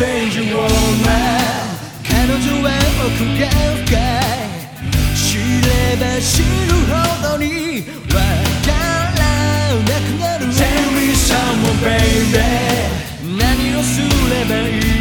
woman. 彼女は奥が深い知れば知るほどにわからなくなる。Tell me someone baby. 何をすればいい？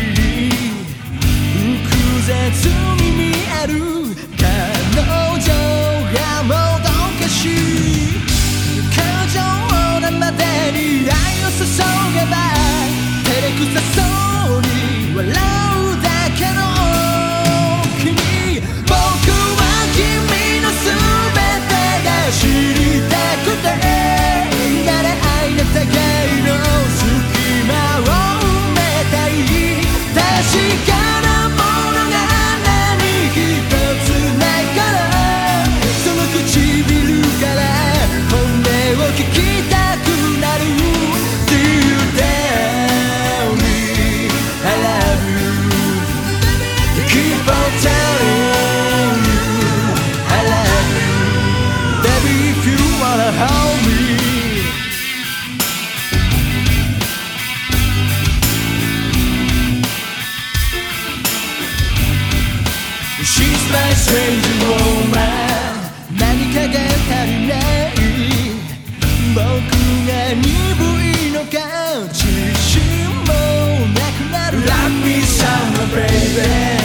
She's my strange woman 何かが足りない僕が鈍いのか自信もなくなる Love me summer baby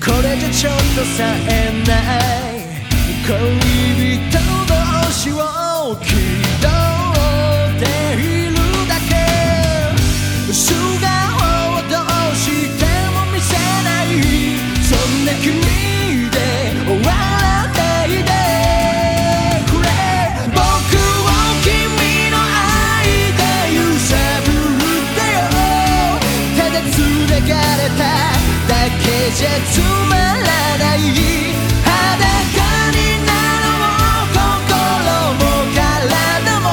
これじゃちょっとさえない。恋人同士を気取っているだけ。じゃつまらない裸になろう心も体も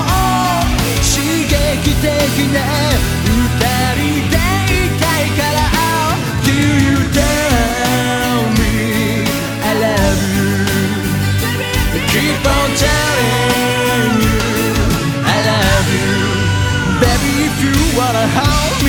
刺激的な二人でいたいから Do you tell me I love you Keep on telling you I love you Baby if you wanna hold me「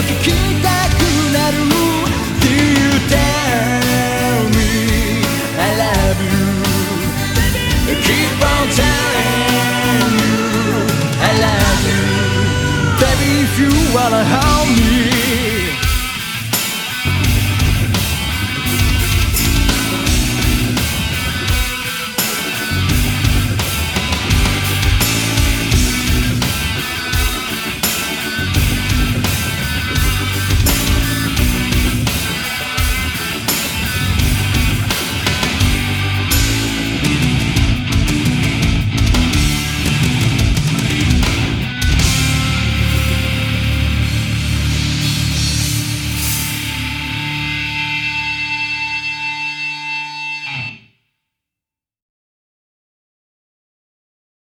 聞きたくなる」「Do you tell me I love you」Keep on telling you I love you Baby if you wanna hold me